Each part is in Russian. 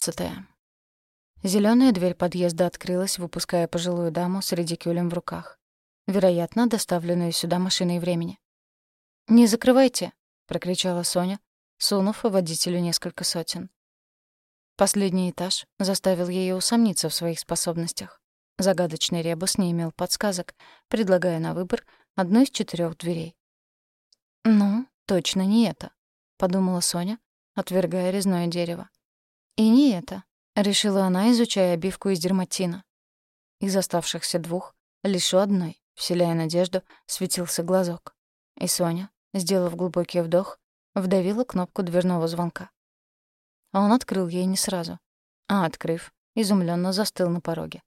Тринадцатая. Зелёная дверь подъезда открылась, выпуская пожилую даму с редикюлем в руках. Вероятно, доставленную сюда машиной времени. «Не закрывайте!» — прокричала Соня, сунув водителю несколько сотен. Последний этаж заставил ее усомниться в своих способностях. Загадочный ребус не имел подсказок, предлагая на выбор одну из четырех дверей. «Ну, точно не это», — подумала Соня, отвергая резное дерево. «И не это», — решила она, изучая обивку из дерматина. Из оставшихся двух лишь у одной, вселяя надежду, светился глазок. И Соня, сделав глубокий вдох, вдавила кнопку дверного звонка. А он открыл ей не сразу, а, открыв, изумленно застыл на пороге.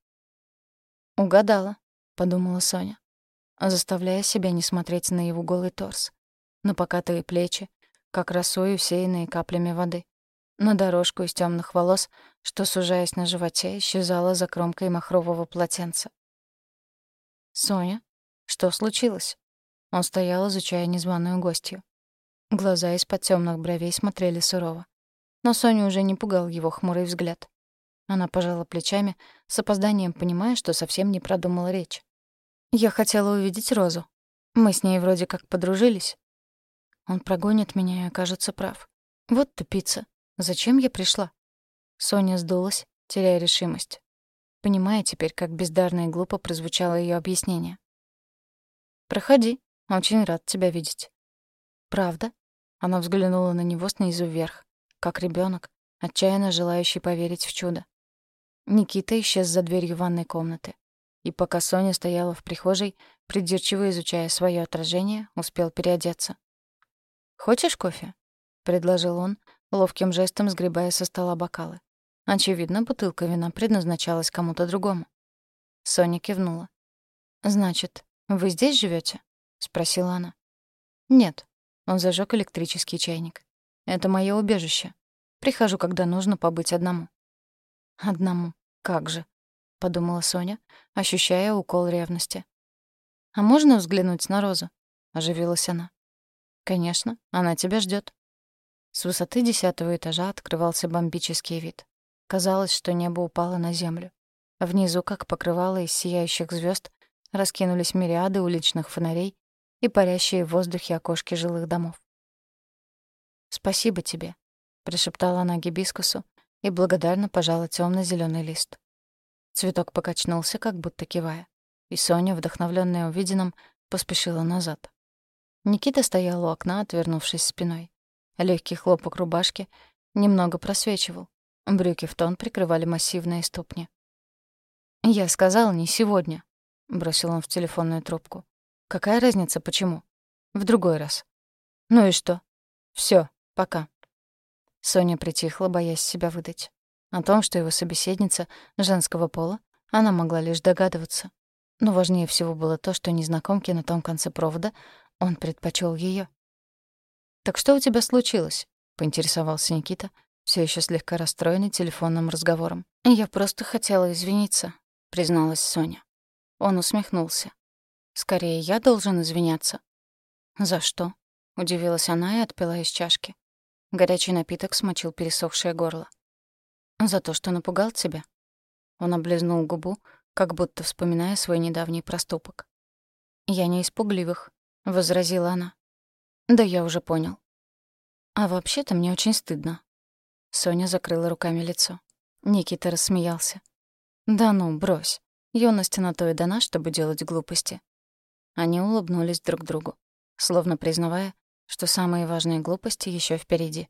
«Угадала», — подумала Соня, заставляя себя не смотреть на его голый торс, на покатые плечи, как росой, усеянные каплями воды, на дорожку из темных волос, что, сужаясь на животе, исчезала за кромкой махрового полотенца. «Соня, что случилось?» Он стоял, изучая незваную гостью. Глаза из-под темных бровей смотрели сурово. Но Соню уже не пугал его хмурый взгляд. Она пожала плечами, с опозданием понимая, что совсем не продумала речь. «Я хотела увидеть Розу. Мы с ней вроде как подружились. Он прогонит меня и окажется прав. Вот тупица. Зачем я пришла? Соня сдулась, теряя решимость. Понимая теперь, как бездарно и глупо прозвучало ее объяснение. «Проходи. Очень рад тебя видеть». «Правда?» Она взглянула на него снизу вверх, как ребенок, отчаянно желающий поверить в чудо. Никита исчез за дверью ванной комнаты. И пока Соня стояла в прихожей, придирчиво изучая свое отражение, успел переодеться. «Хочешь кофе?» — предложил он, ловким жестом сгребая со стола бокалы. Очевидно, бутылка вина предназначалась кому-то другому. Соня кивнула. «Значит, вы здесь живете? спросила она. «Нет». Он зажег электрический чайник. «Это мое убежище. Прихожу, когда нужно побыть одному». «Одному? Как же?» — подумала Соня, ощущая укол ревности. «А можно взглянуть на Розу?» — оживилась она. «Конечно, она тебя ждет. С высоты десятого этажа открывался бомбический вид. Казалось, что небо упало на землю. Внизу, как покрывало из сияющих звезд, раскинулись мириады уличных фонарей и парящие в воздухе окошки жилых домов. «Спасибо тебе», — прошептала она гибискусу и благодарно пожала темно зеленый лист. Цветок покачнулся, как будто кивая, и Соня, вдохновленная увиденным, поспешила назад. Никита стоял у окна, отвернувшись спиной. Легкий хлопок рубашки немного просвечивал. Брюки в тон прикрывали массивные ступни. «Я сказал, не сегодня», — бросил он в телефонную трубку. «Какая разница, почему? В другой раз». «Ну и что?» Все, пока». Соня притихла, боясь себя выдать. О том, что его собеседница женского пола, она могла лишь догадываться. Но важнее всего было то, что незнакомки на том конце провода он предпочел ее. «Так что у тебя случилось?» — поинтересовался Никита, все еще слегка расстроенный телефонным разговором. «Я просто хотела извиниться», — призналась Соня. Он усмехнулся. «Скорее, я должен извиняться». «За что?» — удивилась она и отпила из чашки. Горячий напиток смочил пересохшее горло. «За то, что напугал тебя?» Он облизнул губу, как будто вспоминая свой недавний проступок. «Я не испугливых», — возразила она. Да я уже понял. А вообще-то мне очень стыдно. Соня закрыла руками лицо. Никита рассмеялся. Да ну, брось. Юность на то и дана, чтобы делать глупости. Они улыбнулись друг другу, словно признавая, что самые важные глупости еще впереди.